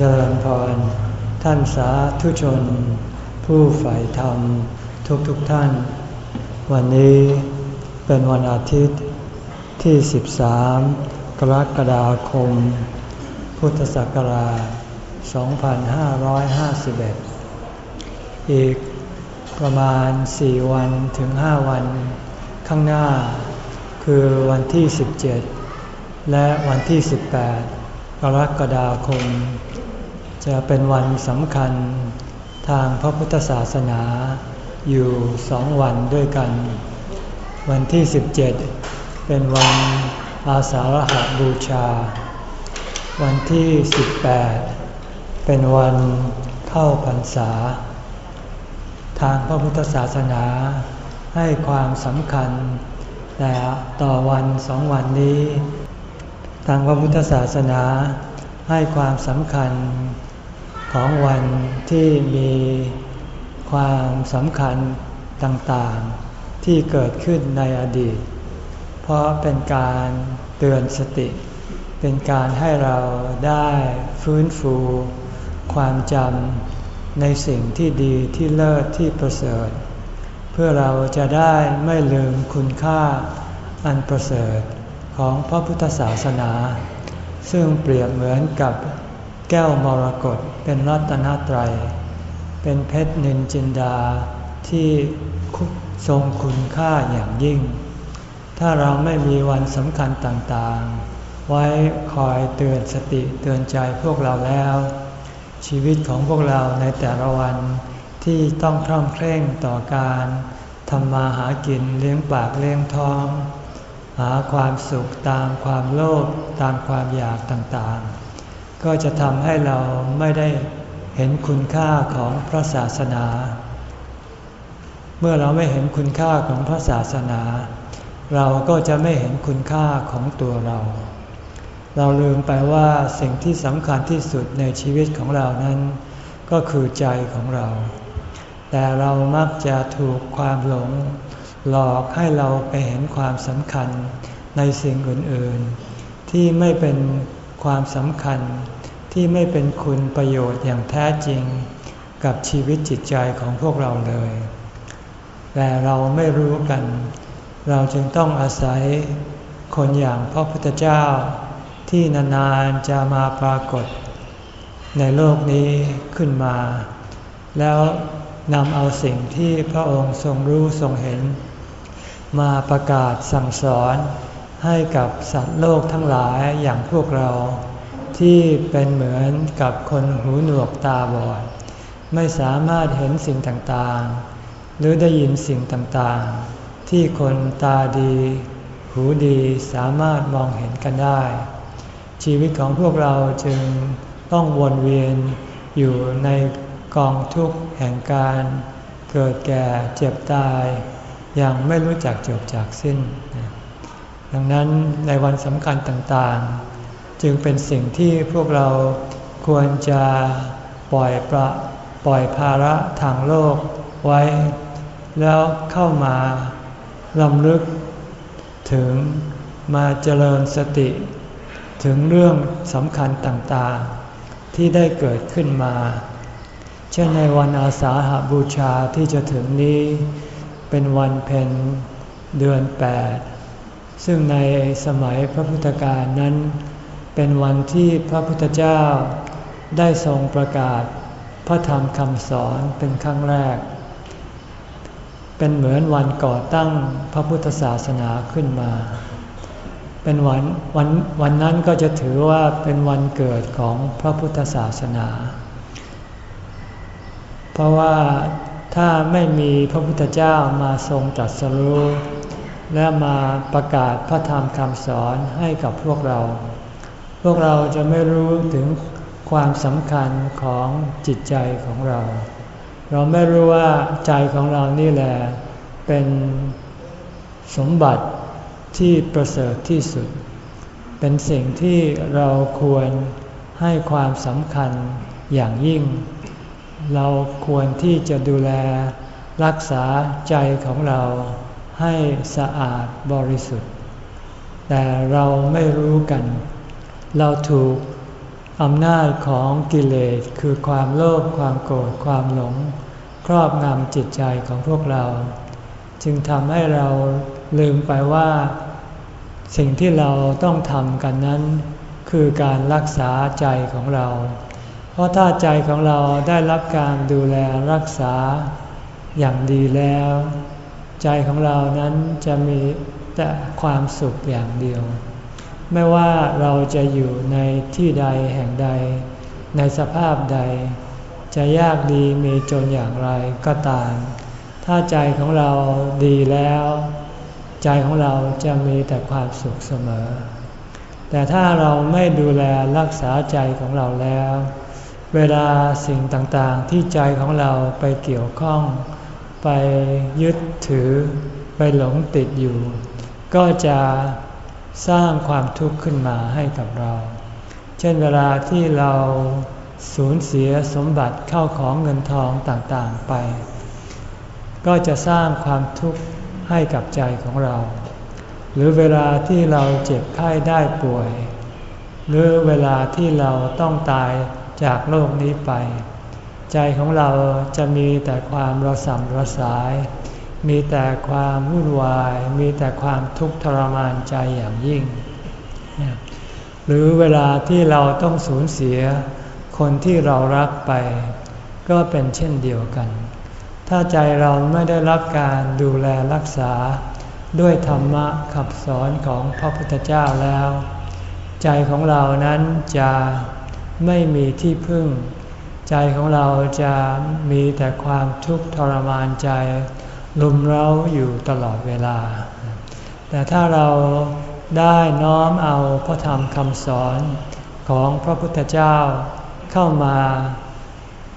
เจริญพร ท่านสาธุชน ผู้ใฝ่ธรรมทุกทุกท่าน วันนี้เป็นวันอาทิตย์ที่ 13 กรกฎาคม พุทธศักราช 2551 อีกประมาณ 4 วันถึง 5 วันข้างหน้า คือวันที่ 17 และวันที่ 18 กรกฎาคม จะเป็นวันสำคัญทางพระพุทธศาสนาอยู่สองวันด้วยกัน วันที่ 17 เป็นวันอาสาฬหบูชา วันที่ 18 เป็นวันเข้าพรรษา ทางพระพุทธศาสนาให้ความสำคัญแต่ต่อวันสองวันนี้ ทางพระพุทธศาสนาให้ความสำคัญ ของวันที่มีความสำคัญต่างๆ ที่เกิดขึ้นในอดีต เพราะเป็นการเตือนสติ เป็นการให้เราได้ฟื้นฟู ความจำในสิ่งที่ดีที่เลิศที่ประเสริฐ เพื่อเราจะได้ไม่ลืมคุณค่าอันประเสริฐของพระพุทธศาสนา ซึ่งเปรียบเหมือนกับ แก้วมรกตเป็นรัตนตรัย เป็นเพชรนินจินดาที่ทรงคุณค่าอย่างยิ่ง ถ้าเราไม่มีวันสำคัญต่างๆ ไว้คอยเตือนสติเตือนใจพวกเราแล้ว ชีวิตของพวกเราในแต่ละวันที่ต้องคล่องเคร่งต่อการทำมาหากินเลี้ยงปากเลี้ยงท้อง หาความสุขตามความโลภตามความอยากต่างๆ ก็จะทำให้เราไม่ได้เห็นคุณค่าของพระศาสนา เมื่อเราไม่เห็นคุณค่าของพระศาสนา เราก็จะไม่เห็นคุณค่าของตัวเรา เราลืมไปว่าสิ่งที่สำคัญที่สุดในชีวิตของเรานั้น ก็คือใจของเรา แต่เรามักจะถูกความหลง หลอกให้เราไปเห็นความสำคัญในสิ่งอื่น ๆ ที่ไม่เป็นความสำคัญ ที่ไม่เป็นคุณประโยชน์อย่างแท้จริง กับชีวิตจิตใจของพวกเราเลย แต่เราไม่รู้กัน เราจึงต้องอาศัยคนอย่างพระพุทธเจ้า ที่นานๆจะมาปรากฏ ในโลกนี้ขึ้นมา แล้วนำเอาสิ่งที่พระองค์ทรงรู้ทรงเห็น มาประกาศสั่งสอนให้กับสัตว์โลกทั้งหลายอย่างพวกเรา ที่เป็นเหมือนกับคนหูหนวกตาบอด ไม่สามารถเห็นสิ่งต่างๆ หรือได้ยินสิ่งต่างๆ ที่คนตาดี หูดีสามารถมองเห็นกันได้ ชีวิตของพวกเราจึงต้องวนเวียนอยู่ในกองทุกข์แห่งการเกิดแก่เจ็บตาย อย่างไม่รู้จักจบจากสิ้น ดังนั้นในวันสำคัญต่างๆ จึงเป็นสิ่งที่พวกเราควรจะปล่อยประปล่อยภาระทางโลกไว้ แล้วเข้ามาลำลึก ถึงมาเจริญสติ ถึงเรื่องสำคัญต่างๆ ที่ได้เกิดขึ้นมา เช่นในวันอาสาหาบูชาที่จะถึงนี้ เป็นวันเพ็ญเดือนแปดซึ่งในสมัยพระพุทธกาลนั้น เป็นวันที่พระพุทธเจ้าได้ทรงประกาศพระธรรมคำสอนเป็นครั้งแรก เป็นเหมือนวันก่อตั้งพระพุทธศาสนาขึ้นมา เป็นวันวันวันนั้นก็จะถือว่าเป็นวันเกิดของพระพุทธศาสนา เพราะว่าถ้าไม่มีพระพุทธเจ้ามาทรงตรัสรู้และมาประกาศพระธรรมคำสอนให้กับพวกเรา พวกเราจะไม่รู้ถึงความสำคัญของจิตใจของเรา เราไม่รู้ว่าใจของเรานี่แหละเป็นสมบัติที่ประเสริฐที่สุด เป็นสิ่งที่เราควรให้ความสำคัญอย่างยิ่ง เราควรที่จะดูแลรักษาใจของเราให้สะอาดบริสุทธิ์ แต่เราไม่รู้กัน เราถูกอำนาจของกิเลสคือความโลภความโกรธความหลง ครอบงำจิตใจของพวกเรา จึงทำให้เราลืมไปว่า สิ่งที่เราต้องทำกันนั้น คือการรักษาใจของเรา เพราะถ้าใจของเราได้รับการดูแลรักษาอย่างดีแล้ว ใจของเรานั้นจะมีแต่ความสุขอย่างเดียว ไม่ว่าเราจะอยู่ในที่ใดแห่งใด ในสภาพใด จะยากดีมีจนอย่างไรก็ตาม ถ้าใจของเราดีแล้ว ใจของเราจะมีแต่ความสุขเสมอ แต่ถ้าเราไม่ดูแลรักษาใจของเราแล้ว เวลาสิ่งต่างๆ ที่ใจของเราไปเกี่ยวข้อง ไปยึดถือ ไปหลงติดอยู่ ก็จะ สร้างความทุกข์ขึ้นมาให้กับเรา เช่นเวลาที่เราสูญเสียสมบัติเข้าของเงินทองต่างๆไป ก็จะสร้างความทุกข์ให้กับใจของเรา หรือเวลาที่เราเจ็บไข้ได้ป่วย หรือเวลาที่เราต้องตายจากโลกนี้ไป ใจของเราจะมีแต่ความระสำระสาย มีแต่ความวุ่นวาย มีแต่ความทุกข์ทรมานใจอย่างยิ่ง หรือเวลาที่เราต้องสูญเสียคนที่เรารักไป ก็เป็นเช่นเดียวกัน ถ้าใจเราไม่ได้รับการดูแลรักษาด้วยธรรมะขับสอนของพระพุทธเจ้าแล้ว ใจของเรานั้นจะไม่มีที่พึ่ง ใจของเราจะมีแต่ความทุกข์ทรมานใจ ลุมเร้าอยู่ตลอดเวลา แต่ถ้าเราได้น้อมเอาพระธรรมคำสอนของพระพุทธเจ้าเข้ามา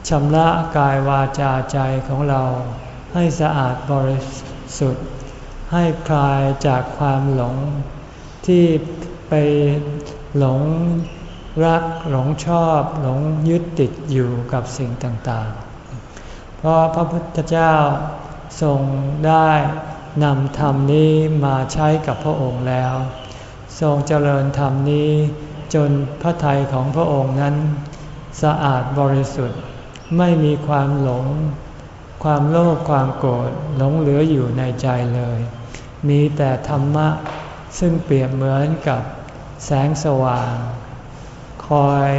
ชำระกายวาจาใจของเราให้สะอาดบริสุทธิ์ ให้คลายจากความหลงที่ไปหลงรักหลงชอบหลงยึดติดอยู่กับสิ่งต่างๆ เพราะพระพุทธเจ้า ทรงได้นำธรรมนี้มาใช้กับพระองค์แล้ว ทรงเจริญธรรมนี้จนพระทัยของพระองค์นั้น สะอาดบริสุทธิ์ไม่มีความหลง ความโลภความโกรธหลงเหลืออยู่ในใจเลย มีแต่ธรรมะซึ่งเปรียบเหมือนกับแสงสว่าง คอย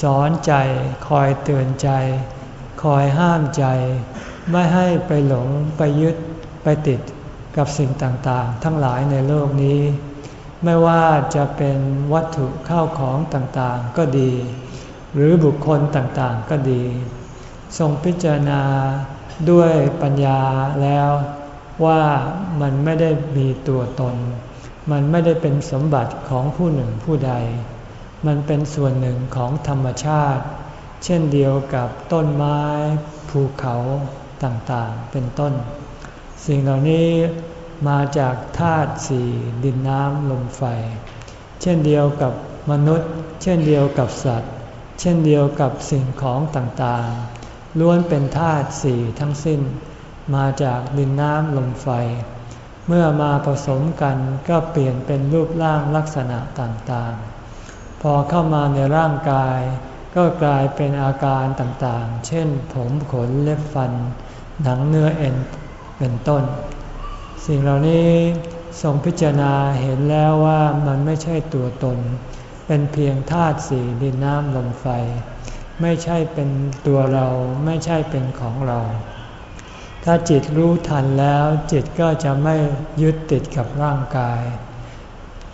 สอนใจ คอยเตือนใจ คอยห้ามใจ ไม่ให้ไปหลงไปยึดไปติดกับสิ่งต่างๆ ทั้งหลายในโลกนี้ ไม่ว่าจะเป็นวัตถุเข้าของต่างๆก็ดี หรือบุคคลต่างๆก็ดี ทรงพิจารณาด้วยปัญญาแล้วว่ามันไม่ได้มีตัวตน มันไม่ได้เป็นสมบัติของผู้หนึ่งผู้ใด มันเป็นส่วนหนึ่งของธรรมชาติ เช่นเดียวกับต้นไม้ ภูเขา ต่างๆ เป็นต้น สิ่งเหล่านี้มาจากธาตุสี่ดินน้ำลมไฟ เช่นเดียวกับมนุษย์ เช่นเดียวกับสัตว์ เช่นเดียวกับสิ่งของต่างๆ ล้วนเป็นธาตุสี่ทั้งสิ้น มาจากดินน้ำลมไฟ เมื่อมาผสมกันก็เปลี่ยนเป็นรูปร่างลักษณะต่างๆ พอเข้ามาในร่างกาย ก็กลายเป็นอาการต่างๆ เช่นผมขนเล็บฟัน หนังเนื้อเอ็นเป็นต้น สิ่งเหล่านี้ทรงพิจารณาเห็นแล้วว่ามันไม่ใช่ตัวตน เป็นเพียงธาตุสี่ดินน้ำลมไฟ ไม่ใช่เป็นตัวเราไม่ใช่เป็นของเรา ถ้าจิตรู้ทันแล้วจิตก็จะไม่ยึดติดกับร่างกาย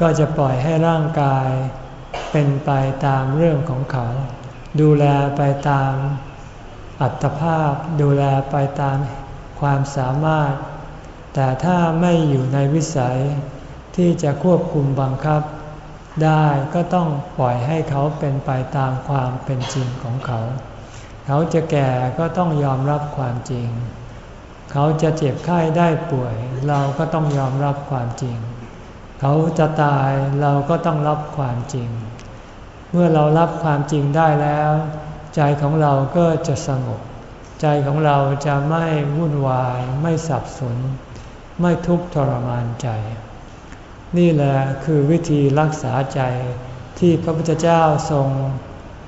ก็จะปล่อยให้ร่างกายเป็นไปตามเรื่องของเขา ดูแลไปตาม อัตภาพดูแลไปตามความสามารถ แต่ถ้าไม่อยู่ในวิสัยที่จะควบคุมบังคับ ได้ก็ต้องปล่อยให้เขาเป็นไปตามความเป็นจริงของเขา เขาจะแก่ก็ต้องยอมรับความจริง เขาจะเจ็บไข้ได้ป่วย เราก็ต้องยอมรับความจริง เขาจะตายเราก็ต้องรับความจริง เมื่อเรารับความจริงได้แล้ว ใจของเราก็จะสงบ ใจของเราจะไม่วุ่นวาย ไม่สับสน ไม่ทุกข์ทรมานใจ นี่แหละคือวิธีรักษาใจที่พระพุทธเจ้าทรง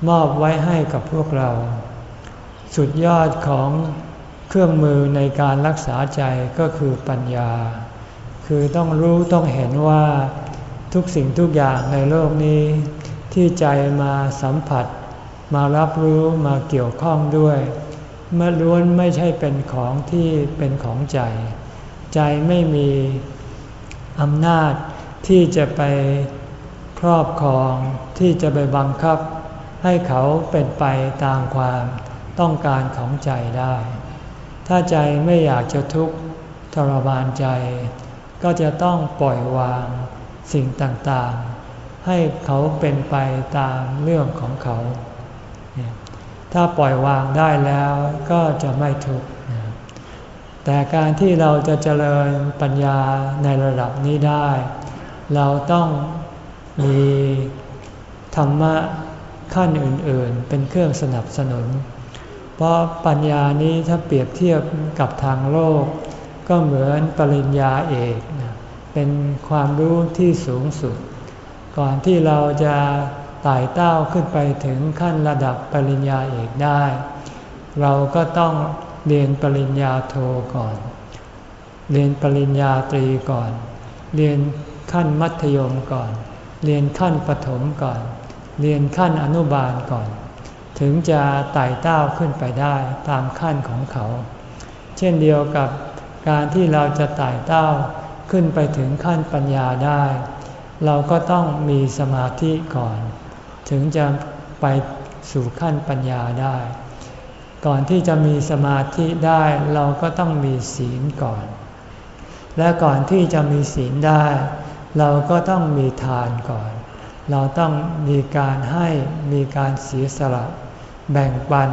มอบไว้ให้กับพวกเรา สุดยอดของเครื่องมือในการรักษาใจก็คือปัญญา คือต้องรู้ต้องเห็นว่าทุกสิ่งทุกอย่างในโลกนี้ ที่ใจมาสัมผัส มารับรู้มาเกี่ยวข้องด้วยเมื่อล้วนไม่ใช่เป็นของที่เป็นของใจ ใจไม่มีอำนาจที่จะไปครอบครองที่จะไปบังคับ ให้เขาเป็นไปตามความต้องการของใจได้ ถ้าใจไม่อยากจะทุกข์ทรมานใจ ก็จะต้องปล่อยวางสิ่งต่างๆ ให้เขาเป็นไปตามเรื่องของเขา ถ้าปล่อยวางได้แล้วก็จะไม่ทุกข์แต่การที่เราจะเจริญปัญญาในระดับนี้ได้ เราต้องมีธรรมะขั้นอื่นๆ เป็นเครื่องสนับสนุน เพราะปัญญานี้ถ้าเปรียบเทียบกับทางโลก ก็เหมือนปริญญาเอกเป็นความรู้ที่สูงสุด ก่อนที่เราจะ ไต่เต้าขึ้นไปถึงขั้นระดับปริญญาเอกได้ เราก็ต้องเรียนปริญญาโทก่อน เรียนปริญญาตรีก่อน เรียนขั้นมัธยมก่อน เรียนขั้นปฐมก่อน เรียนขั้นอนุบาลก่อน ถึงจะไต่เต้าขึ้นไปได้ตามขั้นของเขา เช่นเดียวกับการที่เราจะไต่เต้าขึ้นไปถึงขั้นปัญญาได้ เราก็ต้องมีสมาธิก่อน ถึงจะไปสู่ขั้นปัญญาได้ ก่อนที่จะมีสมาธิได้เราก็ต้องมีศีลก่อน และก่อนที่จะมีศีลได้ เราก็ต้องมีทานก่อน เราต้องมีการให้มีการเสียสละ แบ่งปัน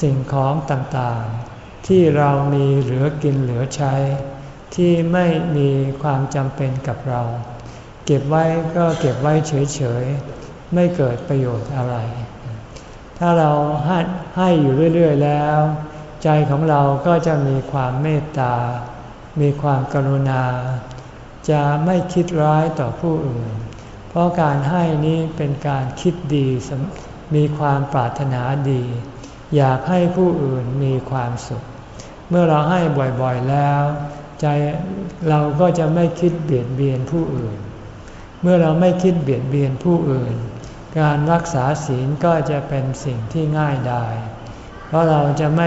สิ่งของต่างๆ ที่เรามีเหลือกินเหลือใช้ ที่ไม่มีความจำเป็นกับเรา เก็บไว้ก็เก็บไว้เฉยๆ ไม่เกิดประโยชน์อะไร ถ้าเราให้ให้อยู่เรื่อย ๆ แล้ว ใจของเราก็จะมีความเมตตา มีความกรุณา จะไม่คิดร้ายต่อผู้อื่น เพราะการให้นี้เป็นการคิดดี มีความปรารถนาดี อยากให้ผู้อื่นมีความสุข เมื่อเราให้บ่อยๆแล้ว ใจเราก็จะไม่คิดเบียดเบียนผู้อื่นเมื่อเราไม่คิดเบียดเบียนผู้อื่น การรักษาศีลก็จะเป็นสิ่งที่ง่ายได้เพราะเราจะไม่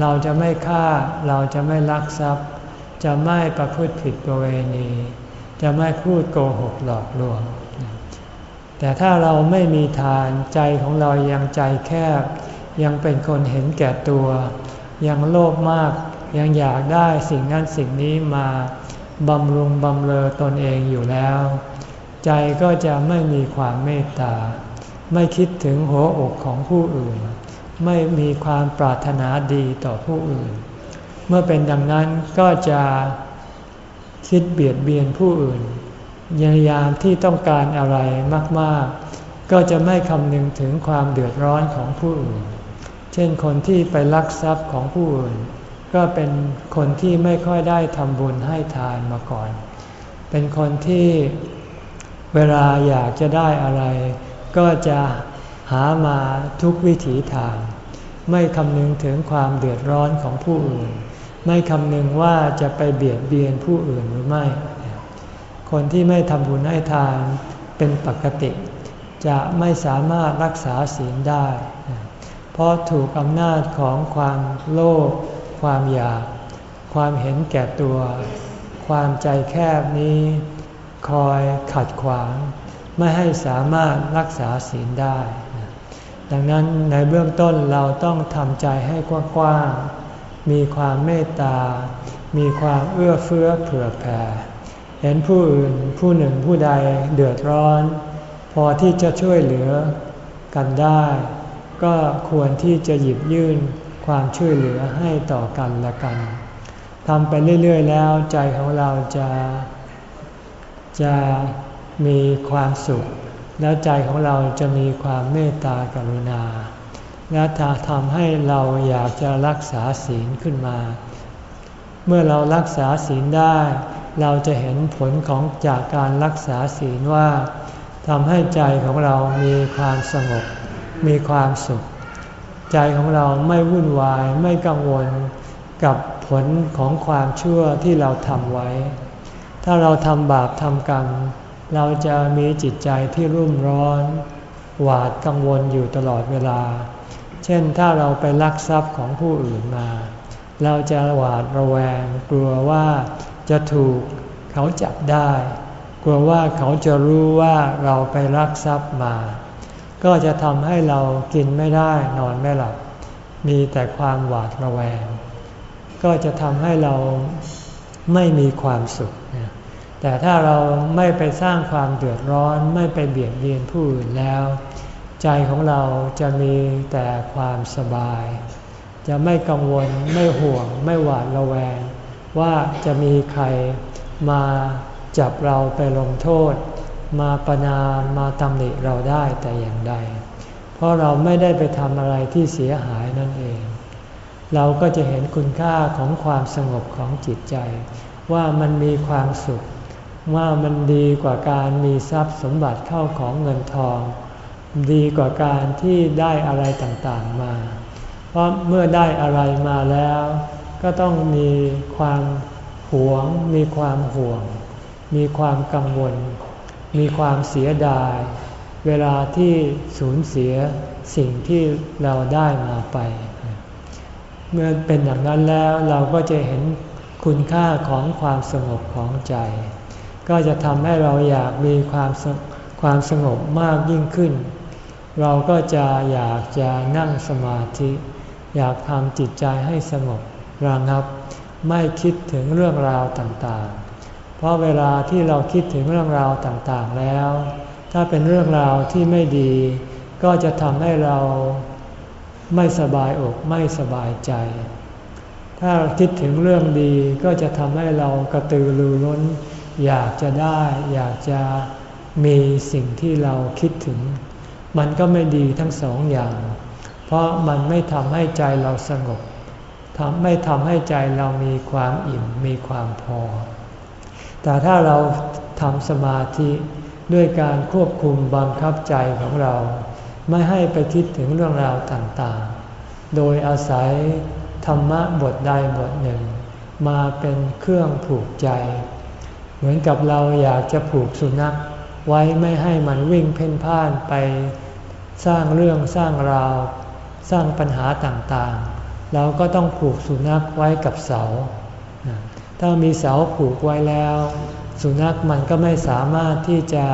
เราจะไม่ฆ่า เราจะไม่ลักทรัพย์ จะไม่ประพฤติผิดประเวณี จะไม่พูดโกหกหลอกลวง แต่ถ้าเราไม่มีทานใจของเรายังใจแคบ ยังเป็นคนเห็นแก่ตัว ยังโลภมาก ยังอยากได้สิ่งนั้นสิ่งนี้มาบำรุงบำเรอตนเองอยู่แล้ว ใจก็จะไม่มีความเมตตา ไม่คิดถึงหัวอกของผู้อื่น ไม่มีความปรารถนาดีต่อผู้อื่น เมื่อเป็นดังนั้นก็จะคิดเบียดเบียนผู้อื่นยายามที่ต้องการอะไรมาก ๆ ก็จะไม่คำนึงถึงความเดือดร้อนของผู้อื่น เช่นคนที่ไปลักทรัพย์ของผู้อื่น ก็เป็นคนที่ไม่ค่อยได้ทำบุญให้ทานมาก่อน เป็นคนที่ เวลาอยากจะได้อะไร ก็จะหามาทุกวิถีทาง ไม่คำนึงถึงความเดือดร้อนของผู้อื่น ไม่คำนึงว่าจะไปเบียดเบียนผู้อื่นหรือไม่ คนที่ไม่ทำบุญให้ทานเป็นปกติ จะไม่สามารถรักษาศีลได้ เพราะถูกอำนาจของความโลภความอยาก ความเห็นแก่ตัว ความใจแคบนี้ คอยขัดขวาง ไม่ให้สามารถรักษาศีลได้ ดังนั้นในเบื้องต้นเราต้องทำใจให้กว้างๆ มีความเมตตา มีความเอื้อเฟื้อเผื่อแผ่ เห็นผู้อื่นผู้หนึ่งผู้ใดเดือดร้อน พอที่จะช่วยเหลือกันได้ ก็ควรที่จะหยิบยื่นความช่วยเหลือให้ต่อกันละกันทำไปเรื่อย ๆ แล้วใจของเราจะ จะมีความสุข แล้วใจของเราจะมีความเมตตากรุณา และจะทำให้เราอยากจะรักษาศีลขึ้นมา เมื่อเรารักษาศีลได้ เราจะเห็นผลของจากการรักษาศีลว่าทำให้ใจของเรามีความสงบ มีความสุข ใจของเราไม่วุ่นวายไม่กังวลกับผลของความชั่วที่เราทำไว้ ถ้าเราทำบาปทำกรรม เราจะมีจิตใจที่รุ่มร้อน หวาดกังวลอยู่ตลอดเวลา เช่นถ้าเราไปลักทรัพย์ของผู้อื่นมา เราจะหวาดระแวง กลัวว่าจะถูกเขาจับได้ กลัวว่าเขาจะรู้ว่าเราไปลักทรัพย์มา ก็จะทำให้เรากินไม่ได้นอนไม่หลับ มีแต่ความหวาดระแวง ก็จะทำให้เราไม่มีความสุข แต่ถ้าเราไม่ไปสร้างความเดือดร้อนไม่ไปเบียดเบียนผู้อื่นแล้ว ใจของเราจะมีแต่ความสบาย จะไม่กังวลไม่ห่วง ไม่หวาดระแวง ว่าจะมีใครมาจับเราไปลงโทษ มาประนามมาตำหนิเราได้แต่อย่างใด เพราะเราไม่ได้ไปทำอะไรที่เสียหายนั่นเอง เราก็จะเห็นคุณค่าของความสงบของจิตใจ ว่ามันมีความสุข ว่ามันดีกว่าการมีทรัพย์สมบัติเข้าของเงินทอง ดีกว่าการที่ได้อะไรต่างๆมา เพราะเมื่อได้อะไรมาแล้ว ก็ต้องมีความหวง มีความห่วง มีความกังวล มีความเสียดาย เวลาที่สูญเสียสิ่งที่เราได้มาไป เมื่อเป็นอย่างนั้นแล้วเราก็จะเห็นคุณค่าของความสงบของใจ ก็จะทำให้เราอยากมีความความสงบมากยิ่งขึ้น เราก็จะอยากจะนั่งสมาธิ อยากทำจิตใจให้สงบระงับ ไม่คิดถึงเรื่องราวต่างๆ เพราะเวลาที่เราคิดถึงเรื่องราวต่างๆแล้ว ถ้าเป็นเรื่องราวที่ไม่ดี ก็จะทำให้เราไม่สบายอกไม่สบายใจ ถ้าคิดถึงเรื่องดีก็จะทำให้เรากระตือรือร้น อยากจะได้ อยากจะมีสิ่งที่เราคิดถึง มันก็ไม่ดีทั้งสองอย่าง เพราะมันไม่ทำให้ใจเราสงบทำไม่ทำให้ใจเรามีความอิ่มมีความพอ แต่ถ้าเราทำสมาธิด้วยการควบคุมบังคับใจของเรา ไม่ให้ไปคิดถึงเรื่องราวต่างๆ โดยอาศัยธรรมะบทใดบทหนึ่ง มาเป็นเครื่องผูกใจ เหมือนกับเราอยากจะผูกสุนัขไว้ไม่ให้มันวิ่งเพ่นพ่านไปสร้างเรื่องสร้างราว สร้างปัญหาต่างๆ เราก็ต้องผูกสุนัขไว้กับเสา ถ้ามีเสาผูกไว้แล้ว สุนัขมันก็ไม่สามารถที่จะ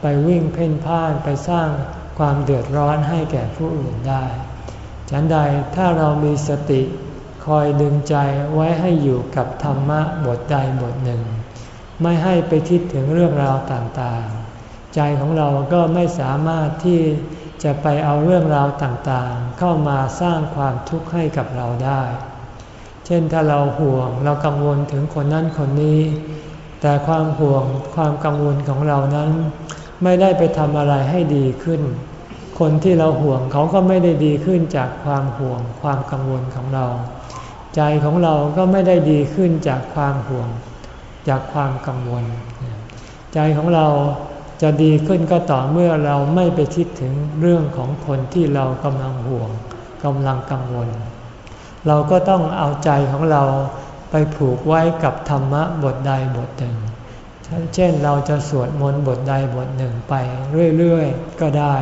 ไปวิ่งเพ่นพ่านไปสร้างความเดือดร้อนให้แก่ผู้อื่นได้ ฉันใดถ้าเรามีสติคอยดึงใจไว้ให้อยู่กับธรรมะบทใดบทหนึ่ง ไม่ให้ไปคิดถึงเรื่องราวต่างๆ ใจของเราก็ไม่สามารถที่จะไปเอาเรื่องราวต่างๆ เข้ามาสร้างความทุกข์ให้กับเราได้ เช่นถ้าเราห่วงเรากังวลถึงคนนั้นคนนี้ แต่ความห่วงความกังวลของเรานั้น ไม่ได้ไปทำอะไรให้ดีขึ้น คนที่เราห่วงเขาก็ไม่ได้ดีขึ้นจากความห่วงความกังวลของเรา ใจของเราก็ไม่ได้ดีขึ้นจากความห่วง จากความกังวล ใจของเราจะดีขึ้นก็ต่อเมื่อเราไม่ไปคิดถึงเรื่องของคนที่เรากำลังห่วงกำลังกังวล เราก็ต้องเอาใจของเราไปผูกไว้กับธรรมะบทใดบทหนึ่ง เช่นเราจะสวดมนต์บทใดบทหนึ่งไปเรื่อยๆ ก็ได้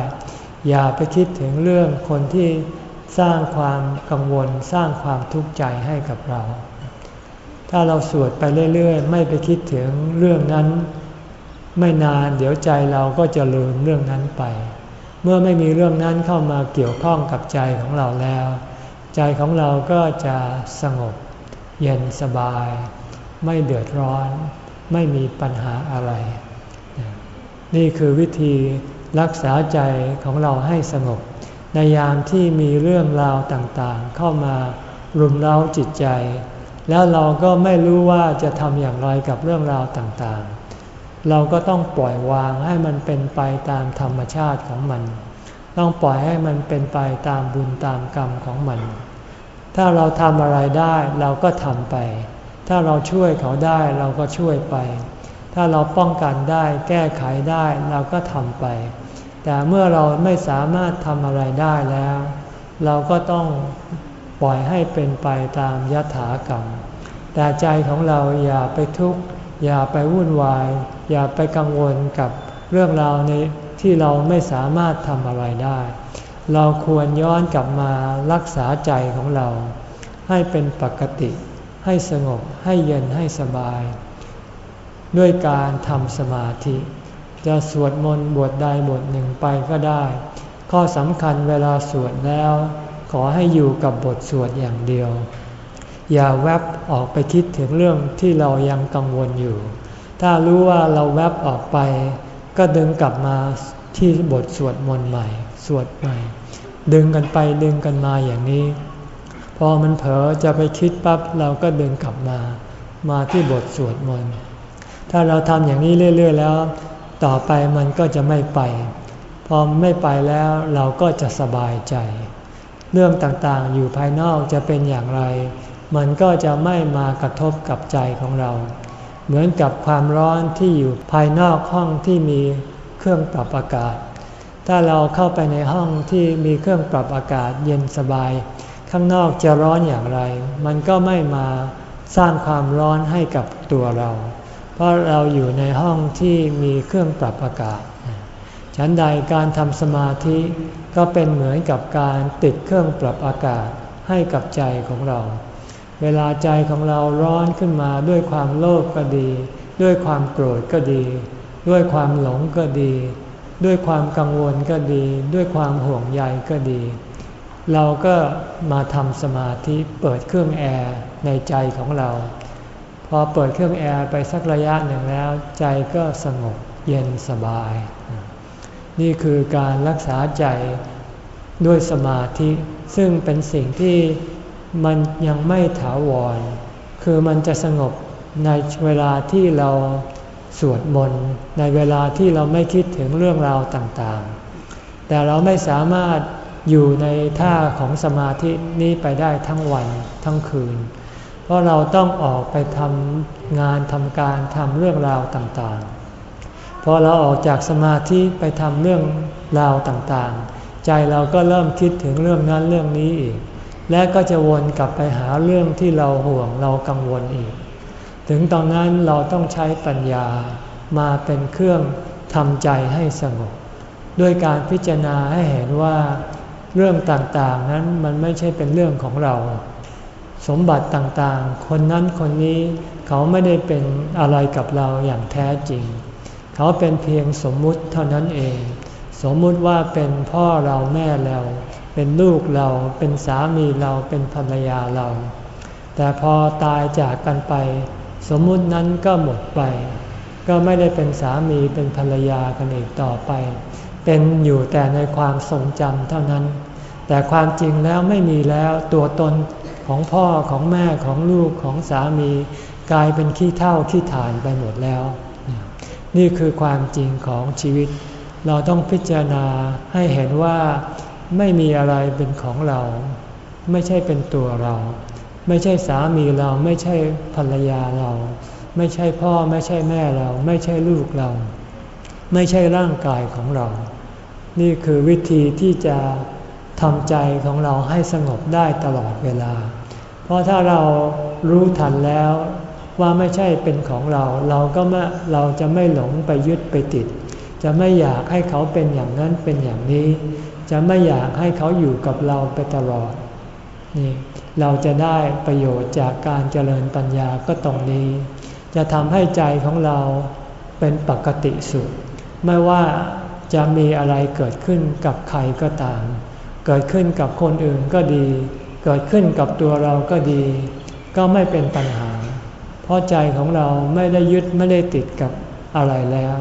อย่าไปคิดถึงเรื่องคนที่สร้างความกังวลสร้างความทุกข์ใจให้กับเรา ถ้าเราสวดไปเรื่อยๆ ไม่ไปคิดถึงเรื่องนั้น ไม่นานเดี๋ยวใจเราก็จะลืมเรื่องนั้นไป เมื่อไม่มีเรื่องนั้นเข้ามาเกี่ยวข้องกับใจของเราแล้ว ใจของเราก็จะสงบ เย็นสบาย ไม่เดือดร้อน ไม่มีปัญหาอะไร นี่คือวิธีรักษาใจของเราให้สงบ ในยามที่มีเรื่องราวต่างๆ เข้ามารุมเร้าจิตใจ แล้วเราก็ไม่รู้ว่าจะทำอย่างไรกับเรื่องราวต่างๆ เราก็ต้องปล่อยวางให้มันเป็นไปตามธรรมชาติของมัน ต้องปล่อยให้มันเป็นไปตามบุญตามกรรมของมัน ถ้าเราทำอะไรได้เราก็ทำไป ถ้าเราช่วยเขาได้เราก็ช่วยไป ถ้าเราป้องกันได้แก้ไขได้เราก็ทำไป แต่เมื่อเราไม่สามารถทำอะไรได้แล้ว เราก็ต้อง ปล่อยให้เป็นไปตามยถากรรม แต่ใจของเราอย่าไปทุกข์ อย่าไปวุ่นวาย อย่าไปกังวลกับเรื่องราวในที่เราไม่สามารถทำอะไรได้ เราควรย้อนกลับมารักษาใจของเรา ให้เป็นปกติ ให้สงบ ให้เย็น ให้สบาย ด้วยการทำสมาธิ จะสวดมนต์บทใดบทหนึ่งไปก็ได้ ข้อสำคัญเวลาสวดแล้ว ขอให้อยู่กับบทสวดอย่างเดียว อย่าแวบออกไปคิดถึงเรื่องที่เรายังกังวลอยู่ ถ้ารู้ว่าเราแวบออกไป ก็ดึงกลับมาที่บทสวดมนต์ใหม่ สวดใหม่ ดึงกันไปดึงกันมาอย่างนี้ พอมันเผลอจะไปคิดปั๊บเราก็ดึงกลับมา มาที่บทสวดมนต์ถ้าเราทำอย่างนี้เรื่อย ๆ แล้ว ต่อไปมันก็จะไม่ไป พอไม่ไปแล้วเราก็จะสบายใจ เรื่องต่างๆ อยู่ภายนอกจะเป็นอย่างไร มันก็จะไม่มากระทบกับใจของเรา เหมือนกับความร้อนที่อยู่ภายนอกห้องที่มีเครื่องปรับอากาศ ถ้าเราเข้าไปในห้องที่มีเครื่องปรับอากาศเย็นสบาย ข้างนอกจะร้อนอย่างไร มันก็ไม่มาสร้างความร้อนให้กับตัวเรา เพราะเราอยู่ในห้องที่มีเครื่องปรับอากาศ ฉันใดการทำสมาธิก็เป็นเหมือนกับการติดเครื่องปรับอากาศให้กับใจของเรา เวลาใจของเราร้อนขึ้นมาด้วยความโลภก็ดี ด้วยความโกรธก็ดี ด้วยความหลงก็ดี ด้วยความกังวลก็ดี ด้วยความห่วงใยก็ดี เราก็มาทำสมาธิเปิดเครื่องแอร์ในใจของเรา พอเปิดเครื่องแอร์ไปสักระยะหนึ่งแล้ว ใจก็สงบเย็นสบาย นี่คือการรักษาใจด้วยสมาธิ ซึ่งเป็นสิ่งที่มันยังไม่ถาวร คือมันจะสงบในเวลาที่เราสวดมนต์ในเวลาที่เราไม่คิดถึงเรื่องราวต่างๆ แต่เราไม่สามารถอยู่ในท่าของสมาธินี้ไปได้ทั้งวันทั้งคืน เพราะเราต้องออกไปทำงานทำการทำเรื่องราวต่างๆ พอเราออกจากสมาธิไปทำเรื่องราวต่างๆ ใจเราก็เริ่มคิดถึงเรื่องนั้นเรื่องนี้อีก และก็จะวนกลับไปหาเรื่องที่เราห่วงเรากังวลอีก ถึงตอนนั้นเราต้องใช้ปัญญามาเป็นเครื่องทำใจให้สงบด้วยการพิจารณาให้เห็นว่าเรื่องต่างๆนั้นมันไม่ใช่เป็นเรื่องของเรา สมบัติต่างๆ คนนั้นคนนี้เขาไม่ได้เป็นอะไรกับเราอย่างแท้จริง เขาเป็นเพียงสมมุติเท่านั้นเอง สมมุติว่าเป็นพ่อเราแม่เรา เป็นลูกเรา เป็นสามีเราเป็นภรรยาเรา แต่พอตายจากกันไป สมมุตินั้นก็หมดไป ก็ไม่ได้เป็นสามีเป็นภรรยากันอีกต่อไป เป็นอยู่แต่ในความทรงจำเท่านั้น แต่ความจริงแล้วไม่มีแล้วตัวตนของพ่อของแม่ของลูกของสามี กลายเป็นขี้เท่าขี้ฐานไปหมดแล้ว นี่คือความจริงของชีวิต เราต้องพิจารณาให้เห็นว่าไม่มีอะไรเป็นของเรา ไม่ใช่เป็นตัวเรา ไม่ใช่สามีเราไม่ใช่ภรรยาเรา ไม่ใช่พ่อไม่ใช่แม่เรา ไม่ใช่ลูกเรา ไม่ใช่ร่างกายของเรา นี่คือวิธีที่จะทำใจของเราให้สงบได้ตลอดเวลา เพราะถ้าเรารู้ทันแล้ว ว่าไม่ใช่เป็นของเรา เราก็ไม่เราจะไม่หลงไปยึดไปติด จะไม่อยากให้เขาเป็นอย่างนั้นเป็นอย่างนี้ จะไม่อยากให้เขาอยู่กับเราไปตลอดนี่เราจะได้ประโยชน์จากการเจริญปัญญาก็ตรงนี้ จะทำให้ใจของเราเป็นปกติสุข ไม่ว่าจะมีอะไรเกิดขึ้นกับใครก็ตาม เกิดขึ้นกับคนอื่นก็ดี เกิดขึ้นกับตัวเราก็ดี ก็ไม่เป็นปัญหา เพราะใจของเราไม่ได้ยึดไม่ได้ติดกับอะไรแล้ว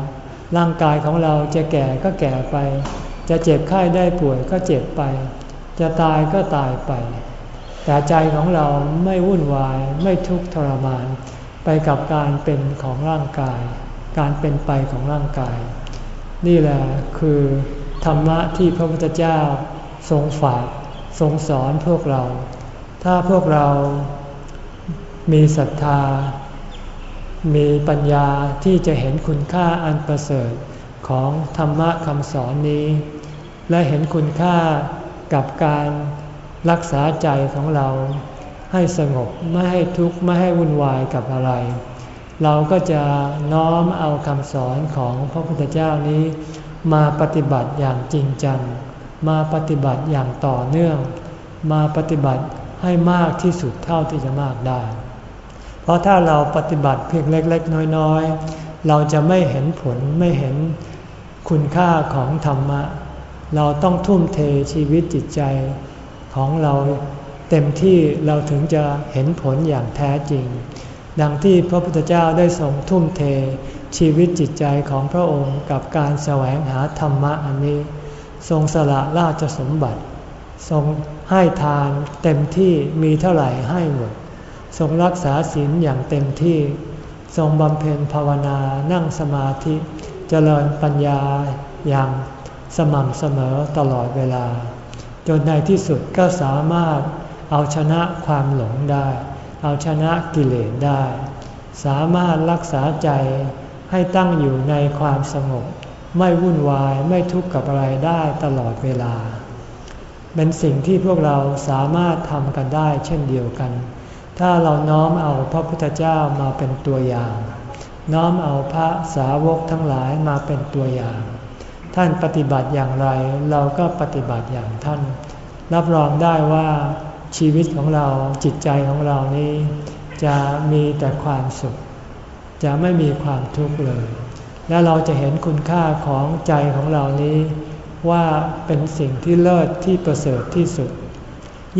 ร่างกายของเราจะแก่ก็แก่ไป จะเจ็บไข้ได้ป่วยก็เจ็บไป จะตายก็ตายไป แต่ใจของเราไม่วุ่นวายไม่ทุกข์ทรมาน ไปกับการเป็นของร่างกาย การเป็นไปของร่างกาย นี่แหละคือธรรมะที่พระพุทธเจ้าทรงฝากทรงสอนพวกเรา ถ้าพวกเรา มีศรัทธา มีปัญญาที่จะเห็นคุณค่าอันประเสริฐของธรรมะคำสอนนี้ และเห็นคุณค่ากับการรักษาใจของเรา ให้สงบไม่ให้ทุกข์ไม่ให้วุ่นวายกับอะไร เราก็จะน้อมเอาคำสอนของพระพุทธเจ้านี้ มาปฏิบัติอย่างจริงจัง มาปฏิบัติอย่างต่อเนื่อง มาปฏิบัติให้มากที่สุดเท่าที่จะมากได้ เพราะถ้าเราปฏิบัติเพียงเล็ก ๆ น้อย ๆ เราจะไม่เห็นผลไม่เห็นคุณค่าของธรรมะ เราต้องทุ่มเทชีวิตจิตใจของเราเต็มที่เราถึงจะเห็นผลอย่างแท้จริง ดังที่พระพุทธเจ้าได้ทรงทุ่มเทชีวิตจิตใจของพระองค์กับการแสวงหาธรรมะอันนี้ ทรงสละราชสมบัติ ทรงให้ทานเต็มที่มีเท่าไหร่ให้หมด ทรงรักษาศีลอย่างเต็มที่ ทรงบำเพ็ญภาวนานั่งสมาธิเจริญปัญญาอย่างสม่ำเสมอตลอดเวลา จนในที่สุดก็สามารถเอาชนะความหลงได้ เอาชนะกิเลสได้ สามารถรักษาใจให้ตั้งอยู่ในความสงบ ไม่วุ่นวายไม่ทุกข์กับอะไรได้ตลอดเวลา เป็นสิ่งที่พวกเราสามารถทำกันได้เช่นเดียวกัน ถ้าเราน้อมเอาพระพุทธเจ้ามาเป็นตัวอย่าง น้อมเอาพระสาวกทั้งหลายมาเป็นตัวอย่าง ท่านปฏิบัติอย่างไรเราก็ปฏิบัติอย่างท่าน รับรองได้ว่าชีวิตของเราจิตใจของเรานี้ จะมีแต่ความสุข จะไม่มีความทุกข์เลย และเราจะเห็นคุณค่าของใจของเรานี้ ว่าเป็นสิ่งที่เลิศที่ประเสริฐที่สุด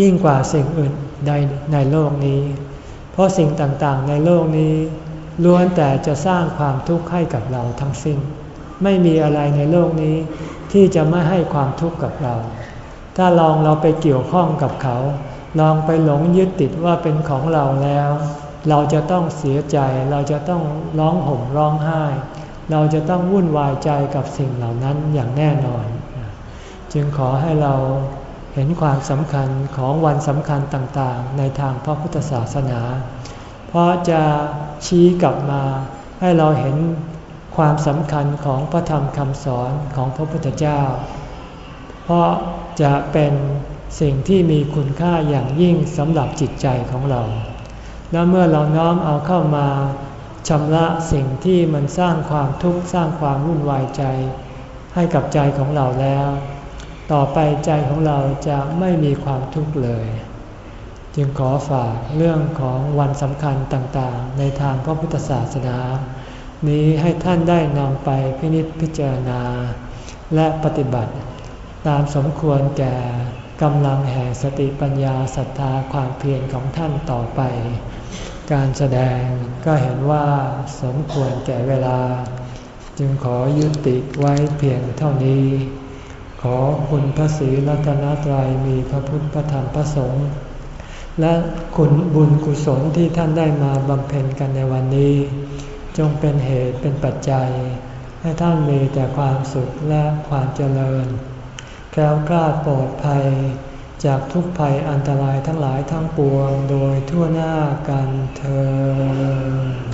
ยิ่งกว่าสิ่งอื่น ใดในโลกนี้ เพราะสิ่งต่างๆในโลกนี้ล้วนแต่จะสร้างความทุกข์ให้กับเราทั้งสิ้น ไม่มีอะไรในโลกนี้ ที่จะไม่ให้ความทุกข์กับเรา ถ้าลองเราไปเกี่ยวข้องกับเขา ลองไปหลงยึดติดว่าเป็นของเราแล้ว เราจะต้องเสียใจ เราจะต้องร้องห่มร้องไห้ เราจะต้องวุ่นวายใจกับสิ่งเหล่านั้นอย่างแน่นอน จึงขอให้เรา เห็นความสำคัญของวันสำคัญต่างๆ ในทางพระพุทธศาสนา เพราะจะชี้กลับมาให้เราเห็นความสำคัญของพระธรรมคำสอนของพระพุทธเจ้า เพราะจะเป็นสิ่งที่มีคุณค่าอย่างยิ่งสำหรับจิตใจของเรา แล้วเมื่อเราน้อมเอาเข้ามาชำระสิ่งที่มันสร้างความทุกข์สร้างความวุ่นวายใจ ให้กับใจของเราแล้ว ต่อไปใจของเราจะไม่มีความทุกข์เลย จึงขอฝากเรื่องของวันสำคัญต่างๆ ในทางพระพุทธศาสนา นี้ให้ท่านได้นำไปพินิจพิจารณา และปฏิบัติ ตามสมควรแก่กำลังแห่งสติปัญญาศรัทธาความเพียรของท่านต่อไป การแสดงก็เห็นว่าสมควรแก่เวลา จึงขอยุติไว้เพียงเท่านี้ ขอคุณพระศรีรัตนตรัยมีพระพุทธพระธรรมพระสงฆ์และคุณบุญกุศลที่ท่านได้มาบำเพ็ญกันในวันนี้ จงเป็นเหตุเป็นปัจจัย ให้ท่านมีแต่ความสุขและความเจริญแคล้วคลาปลอดภัย จากทุกภัยอันตรายทั้งหลายทั้งปวงโดยทั่วหน้ากันเธอ